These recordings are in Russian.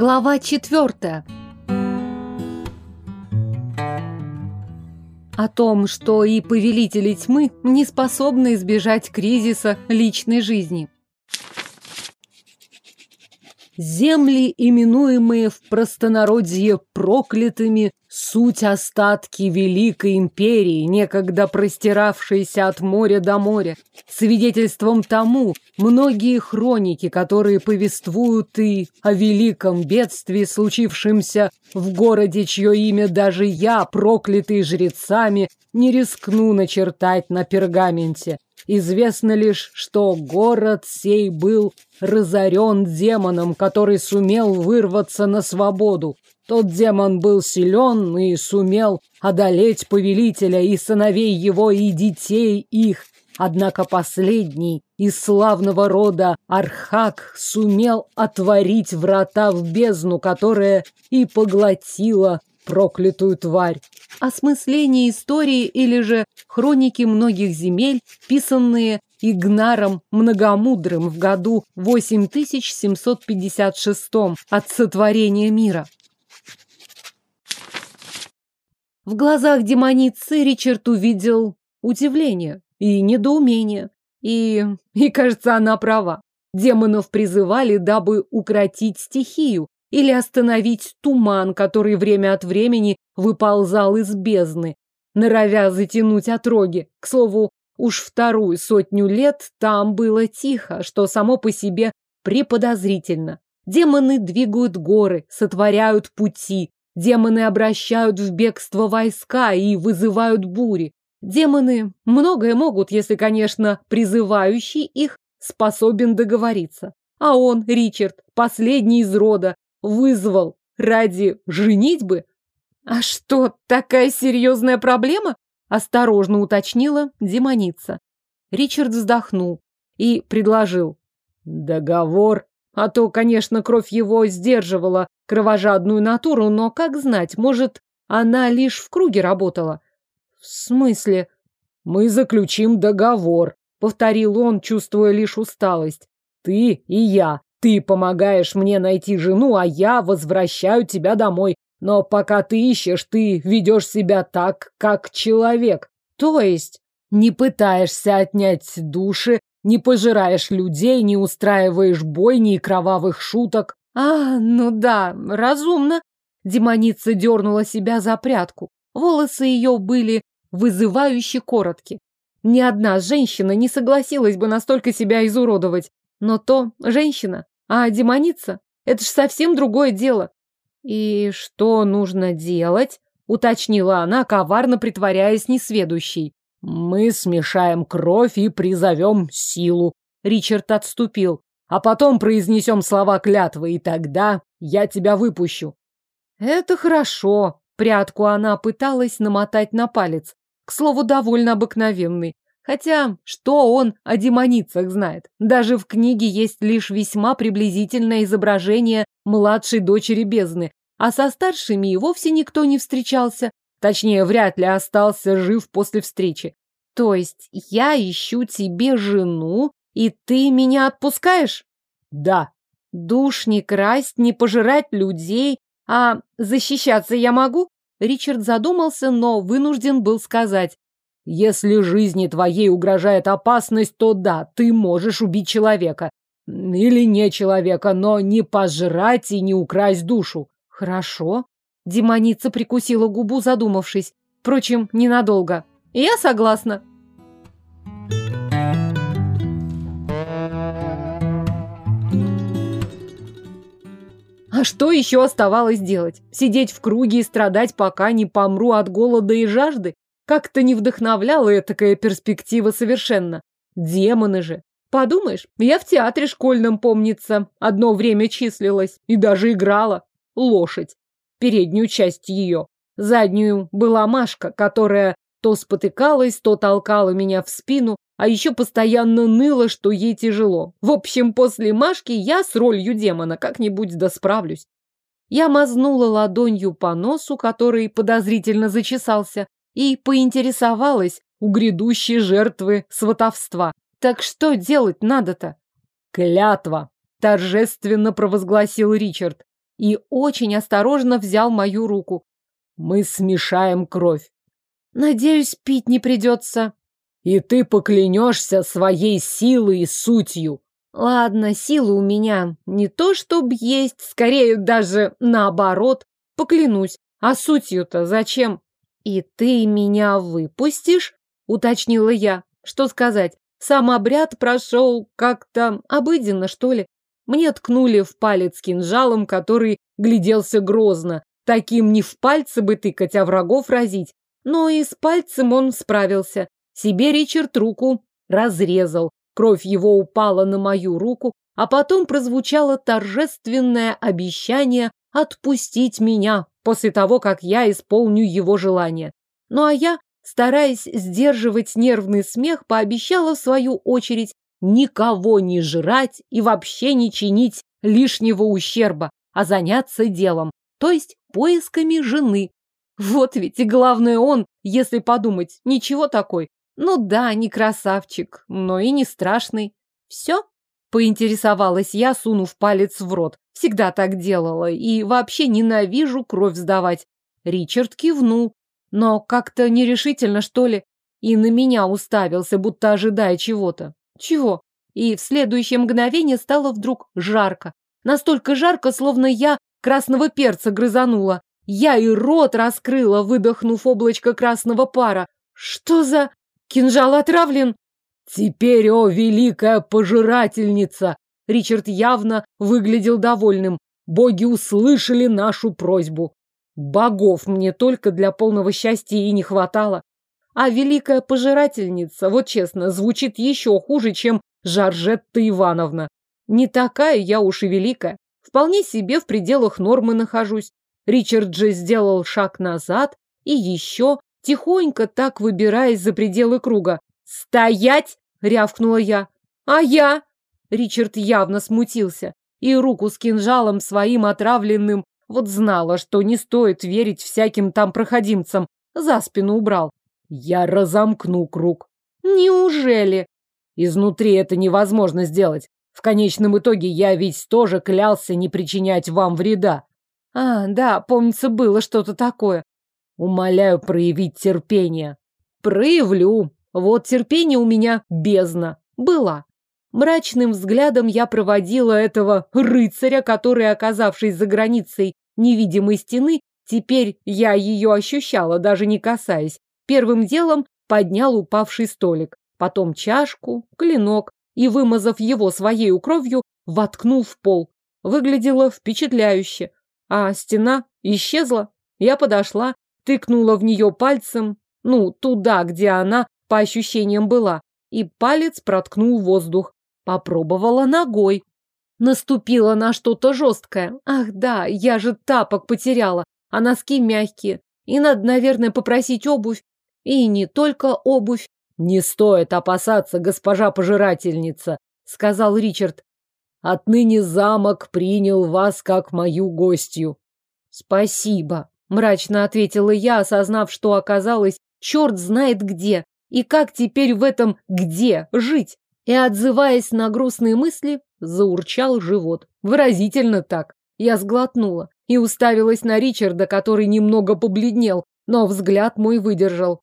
Глава четвертая. О том, что и повелители тьмы не способны избежать кризиса личной жизни. Земли, именуемые в простонародье проклятыми, суть остатки великой империи, некогда простиравшейся от моря до моря. Свидетельством тому многие хроники, которые повествуют и о великом бедствии, случившемся в городе, чье имя даже я, проклятый жрецами, не рискну начертать на пергаменте. Известно лишь, что город сей был разорен демоном, который сумел вырваться на свободу. Тот демон был силен и сумел одолеть повелителя и сыновей его, и детей их. Однако последний из славного рода Архак сумел отворить врата в бездну, которая и поглотила проклятую тварь. Осмысление истории или же хроники многих земель, писанные Игнаром Многомудрым в году 8756 от сотворения мира. В глазах демоницы Ричард увидел удивление и недоумение. И, и, кажется, она права. Демонов призывали, дабы укротить стихию, или остановить туман, который время от времени выползал из бездны, норовя затянуть отроги. К слову, уж вторую сотню лет там было тихо, что само по себе преподозрительно. Демоны двигают горы, сотворяют пути, демоны обращают в бегство войска и вызывают бури. Демоны многое могут, если, конечно, призывающий их способен договориться. А он, Ричард, последний из рода, вызвал ради женитьбы? А что, такая серьезная проблема? Осторожно уточнила демоница. Ричард вздохнул и предложил. Договор. А то, конечно, кровь его сдерживала кровожадную натуру, но, как знать, может, она лишь в круге работала. В смысле? Мы заключим договор, повторил он, чувствуя лишь усталость. Ты и я. Ты помогаешь мне найти жену, а я возвращаю тебя домой. Но пока ты ищешь, ты ведешь себя так, как человек. То есть не пытаешься отнять души, не пожираешь людей, не устраиваешь бойни и кровавых шуток. А, ну да, разумно. Демоница дернула себя за прядку. Волосы ее были вызывающе коротки. Ни одна женщина не согласилась бы настолько себя изуродовать. Но то женщина, а демоница — это ж совсем другое дело. И что нужно делать? Уточнила она, коварно притворяясь несведущей. Мы смешаем кровь и призовем силу. Ричард отступил. А потом произнесем слова клятвы, и тогда я тебя выпущу. Это хорошо. Прятку она пыталась намотать на палец. К слову, довольно обыкновенный. Хотя, что он о демоницах знает? Даже в книге есть лишь весьма приблизительное изображение младшей дочери бездны, а со старшими и вовсе никто не встречался. Точнее, вряд ли остался жив после встречи. То есть я ищу тебе жену, и ты меня отпускаешь? Да. Душ не красть, не пожирать людей, а защищаться я могу? Ричард задумался, но вынужден был сказать. Если жизни твоей угрожает опасность, то да, ты можешь убить человека. Или не человека, но не пожрать и не украсть душу. Хорошо. Демоница прикусила губу, задумавшись. Впрочем, ненадолго. Я согласна. А что еще оставалось делать? Сидеть в круге и страдать, пока не помру от голода и жажды? Как-то не вдохновляла такая перспектива совершенно. Демоны же. Подумаешь, я в театре школьном, помнится, одно время числилась и даже играла. Лошадь. Переднюю часть ее. Заднюю была Машка, которая то спотыкалась, то толкала меня в спину, а еще постоянно ныла, что ей тяжело. В общем, после Машки я с ролью демона как-нибудь досправлюсь. Я мазнула ладонью по носу, который подозрительно зачесался, и поинтересовалась у грядущей жертвы сватовства. Так что делать надо-то? Клятва, торжественно провозгласил Ричард. и очень осторожно взял мою руку. Мы смешаем кровь. Надеюсь, пить не придется. И ты поклянешься своей силой и сутью. Ладно, силы у меня не то чтоб есть, скорее даже наоборот. Поклянусь. А сутью-то зачем? И ты меня выпустишь? Уточнила я. Что сказать? Сам обряд прошел как-то обыденно, что ли. Мне ткнули в палец кинжалом, который гляделся грозно. Таким не в пальцы бы тыкать, а врагов разить. Но и с пальцем он справился. Себе Ричард руку разрезал. Кровь его упала на мою руку, а потом прозвучало торжественное обещание отпустить меня после того, как я исполню его желание. Ну а я, стараясь сдерживать нервный смех, пообещала в свою очередь никого не жрать и вообще не чинить лишнего ущерба, а заняться делом, то есть поисками жены. Вот ведь и главное он, если подумать, ничего такой. Ну да, не красавчик, но и не страшный. Все? Поинтересовалась я, сунув палец в рот. Всегда так делала и вообще ненавижу кровь сдавать. Ричард кивнул, но как-то нерешительно, что ли, и на меня уставился, будто ожидая чего-то. Чего? И в следующее мгновение стало вдруг жарко. Настолько жарко, словно я красного перца грызанула. Я и рот раскрыла, выдохнув облачко красного пара. Что за... Кинжал отравлен? Теперь, о, великая пожирательница! Ричард явно выглядел довольным. Боги услышали нашу просьбу. Богов мне только для полного счастья и не хватало. А великая пожирательница, вот честно, звучит еще хуже, чем Жаржетта Ивановна. Не такая я уж и великая. Вполне себе в пределах нормы нахожусь. Ричард же сделал шаг назад и еще, тихонько так выбираясь за пределы круга. «Стоять!» — рявкнула я. «А я?» Ричард явно смутился и руку с кинжалом своим отравленным вот знала, что не стоит верить всяким там проходимцам, за спину убрал. Я разомкну круг. Неужели? Изнутри это невозможно сделать. В конечном итоге я ведь тоже клялся не причинять вам вреда. А, да, помнится, было что-то такое. Умоляю проявить терпение. Проявлю. Вот терпение у меня бездна. Была. Мрачным взглядом я проводила этого рыцаря, который, оказавшись за границей невидимой стены, теперь я ее ощущала, даже не касаясь, Первым делом поднял упавший столик, потом чашку, клинок и, вымазав его своей кровью, воткнул в пол. Выглядело впечатляюще. А стена исчезла. Я подошла, тыкнула в нее пальцем, ну, туда, где она, по ощущениям, была, и палец проткнул воздух. Попробовала ногой. Наступила на что-то жесткое. Ах да, я же тапок потеряла, а носки мягкие. И надо, наверное, попросить обувь. И не только обувь. Не стоит опасаться, госпожа пожирательница, сказал Ричард. Отныне замок принял вас как мою гостью. Спасибо, мрачно ответила я, осознав, что оказалось черт знает где. И как теперь в этом где жить? И, отзываясь на грустные мысли, заурчал живот. Выразительно так. Я сглотнула и уставилась на Ричарда, который немного побледнел, но взгляд мой выдержал.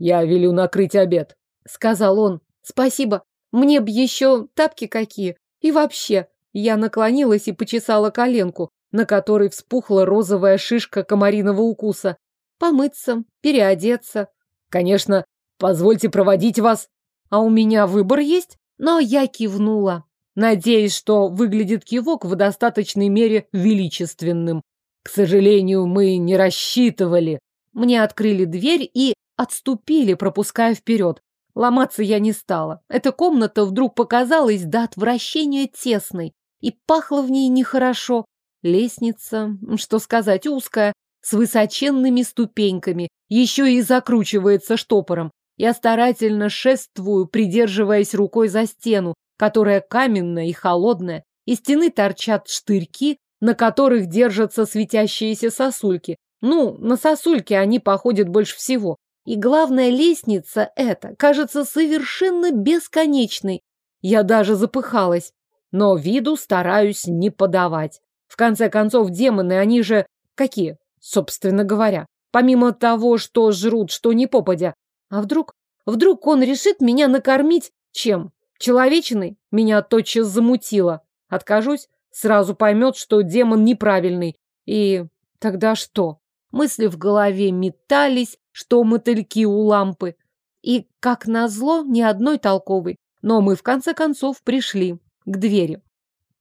«Я велю накрыть обед», — сказал он. «Спасибо. Мне б еще тапки какие. И вообще...» Я наклонилась и почесала коленку, на которой вспухла розовая шишка комариного укуса. Помыться, переодеться. Конечно, позвольте проводить вас. А у меня выбор есть? Но я кивнула, надеясь, что выглядит кивок в достаточной мере величественным. К сожалению, мы не рассчитывали. Мне открыли дверь и отступили, пропуская вперед. Ломаться я не стала. Эта комната вдруг показалась до отвращения тесной, и пахло в ней нехорошо. Лестница, что сказать, узкая, с высоченными ступеньками, еще и закручивается штопором. Я старательно шествую, придерживаясь рукой за стену, которая каменная и холодная. Из стены торчат штырьки, на которых держатся светящиеся сосульки. Ну, на сосульки они походят больше всего. И главная лестница эта кажется совершенно бесконечной. Я даже запыхалась, но виду стараюсь не подавать. В конце концов, демоны, они же какие, собственно говоря? Помимо того, что жрут, что не попадя. А вдруг, вдруг он решит меня накормить чем? Человечиной? Меня тотчас замутило. Откажусь, сразу поймет, что демон неправильный. И тогда что? Мысли в голове метались, что мотыльки у лампы. И, как назло, ни одной толковой. Но мы, в конце концов, пришли к двери.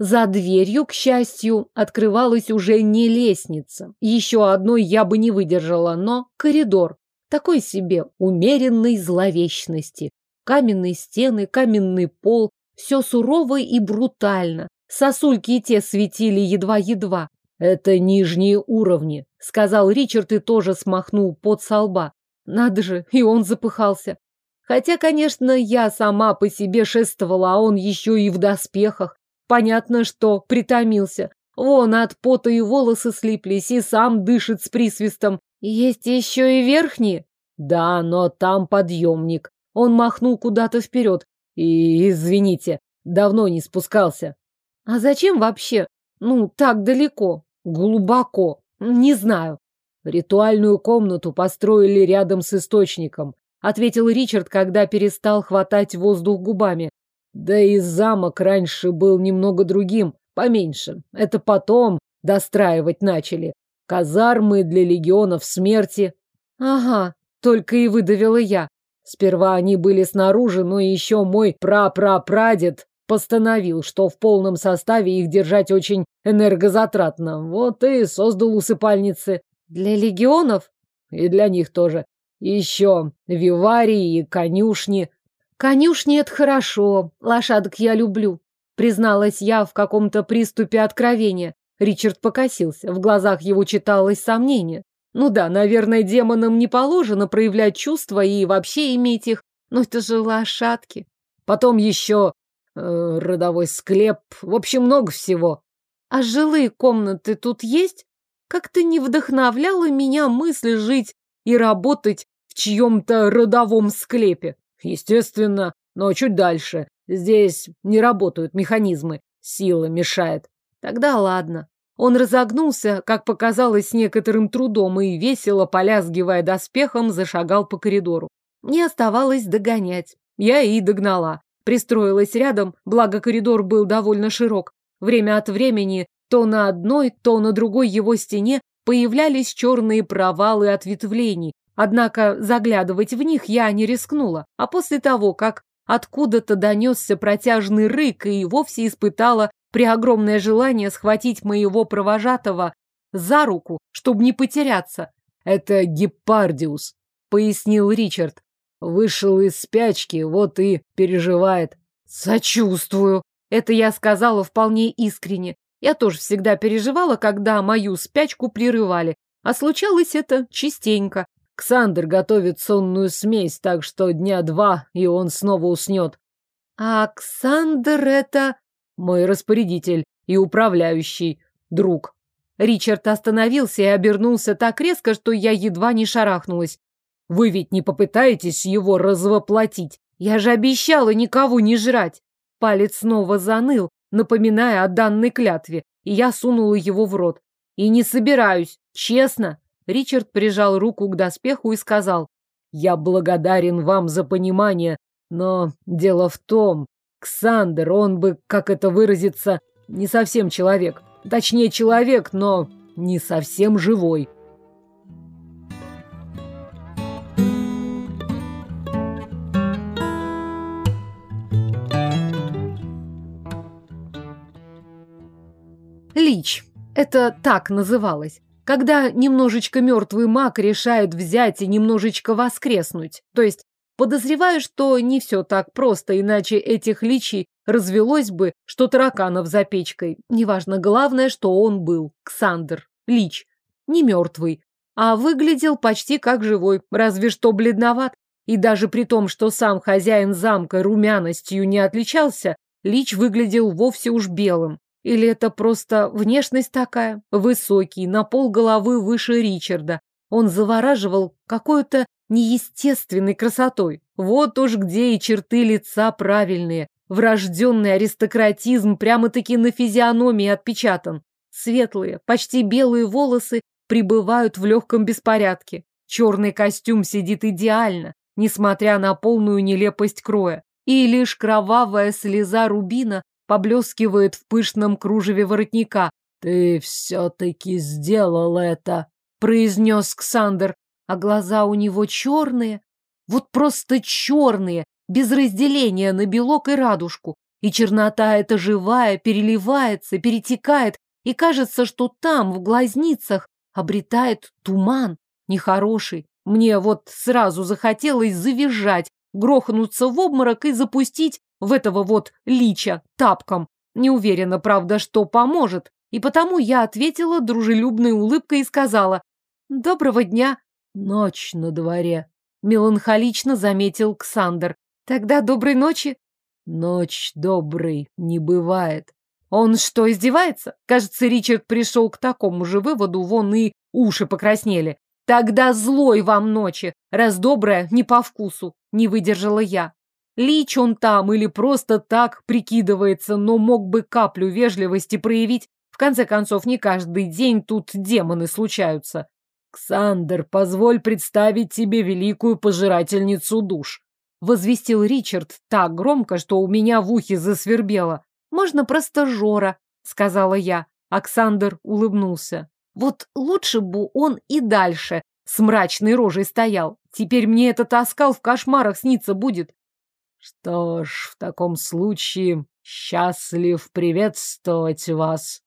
За дверью, к счастью, открывалась уже не лестница. Еще одной я бы не выдержала, но коридор. Такой себе умеренной зловещности. Каменные стены, каменный пол. Все сурово и брутально. Сосульки и те светили едва-едва. «Это нижние уровни», — сказал Ричард и тоже смахнул под со лба. Надо же, и он запыхался. Хотя, конечно, я сама по себе шествовала, а он еще и в доспехах. Понятно, что притомился. Вон от пота и волосы слиплись, и сам дышит с присвистом. Есть еще и верхние. Да, но там подъемник. Он махнул куда-то вперед. И, извините, давно не спускался. А зачем вообще? Ну, так далеко. Глубоко. Не знаю. Ритуальную комнату построили рядом с источником, ответил Ричард, когда перестал хватать воздух губами. Да и замок раньше был немного другим, поменьше. Это потом достраивать начали. Казармы для легионов смерти. Ага, только и выдавила я. Сперва они были снаружи, но еще мой прапрапрадед постановил, что в полном составе их держать очень энергозатратно. Вот и создал усыпальницы. Для легионов? И для них тоже. Еще виварии и конюшни. «Конюшни — это хорошо, лошадок я люблю», призналась я в каком-то приступе откровения. Ричард покосился, в глазах его читалось сомнение. Ну да, наверное, демонам не положено проявлять чувства и вообще иметь их, но это же лошадки. Потом еще э, родовой склеп, в общем, много всего. А жилые комнаты тут есть? Как-то не вдохновляла меня мысль жить и работать в чьем-то родовом склепе. Естественно, но чуть дальше. Здесь не работают механизмы. Сила мешает. Тогда ладно. Он разогнулся, как показалось, некоторым трудом и, весело полязгивая доспехом, зашагал по коридору. Мне оставалось догонять. Я и догнала. Пристроилась рядом, благо коридор был довольно широк. Время от времени то на одной, то на другой его стене появлялись черные провалы ответвлений, Однако заглядывать в них я не рискнула, а после того, как откуда-то донесся протяжный рык и вовсе испытала преогромное желание схватить моего провожатого за руку, чтобы не потеряться. «Это Гепардиус», — пояснил Ричард. «Вышел из спячки, вот и переживает». «Сочувствую», — это я сказала вполне искренне. Я тоже всегда переживала, когда мою спячку прерывали, а случалось это частенько. Ксандр готовит сонную смесь, так что дня два, и он снова уснет. А Ксандр это... Мой распорядитель и управляющий друг. Ричард остановился и обернулся так резко, что я едва не шарахнулась. Вы ведь не попытаетесь его развоплотить? Я же обещала никого не жрать. Палец снова заныл, напоминая о данной клятве, и я сунула его в рот. И не собираюсь, честно. Ричард прижал руку к доспеху и сказал, «Я благодарен вам за понимание, но дело в том, Ксандер, он бы, как это выразиться, не совсем человек. Точнее, человек, но не совсем живой». Лич. Это так называлось когда немножечко мертвый маг решает взять и немножечко воскреснуть. То есть подозреваю, что не все так просто, иначе этих личий развелось бы, что тараканов за печкой. Неважно, главное, что он был. Ксандр. Лич. Не мертвый. А выглядел почти как живой, разве что бледноват. И даже при том, что сам хозяин замка румяностью не отличался, Лич выглядел вовсе уж белым. Или это просто внешность такая? Высокий, на пол головы выше Ричарда. Он завораживал какой-то неестественной красотой. Вот уж где и черты лица правильные. Врожденный аристократизм прямо-таки на физиономии отпечатан. Светлые, почти белые волосы пребывают в легком беспорядке. Черный костюм сидит идеально, несмотря на полную нелепость кроя. И лишь кровавая слеза рубина поблескивает в пышном кружеве воротника. «Ты все-таки сделал это», — произнес Ксандр, а глаза у него черные, вот просто черные, без разделения на белок и радужку. И чернота эта живая, переливается, перетекает, и кажется, что там, в глазницах, обретает туман, нехороший. Мне вот сразу захотелось завизжать, грохнуться в обморок и запустить в этого вот лича тапком. Не уверена, правда, что поможет. И потому я ответила дружелюбной улыбкой и сказала «Доброго дня». «Ночь на дворе», — меланхолично заметил Ксандр. «Тогда доброй ночи». «Ночь доброй не бывает». Он что, издевается? Кажется, Ричард пришел к такому же выводу, вон и уши покраснели. Тогда злой вам ночи, раз добрая не по вкусу, не выдержала я. Лич он там или просто так прикидывается, но мог бы каплю вежливости проявить. В конце концов, не каждый день тут демоны случаются. «Ксандер, позволь представить тебе великую пожирательницу душ», — возвестил Ричард так громко, что у меня в ухе засвербело. «Можно просто Жора», — сказала я. Оксандр улыбнулся. Вот лучше бы он и дальше с мрачной рожей стоял. Теперь мне этот оскал в кошмарах снится будет. Что ж, в таком случае счастлив приветствовать вас.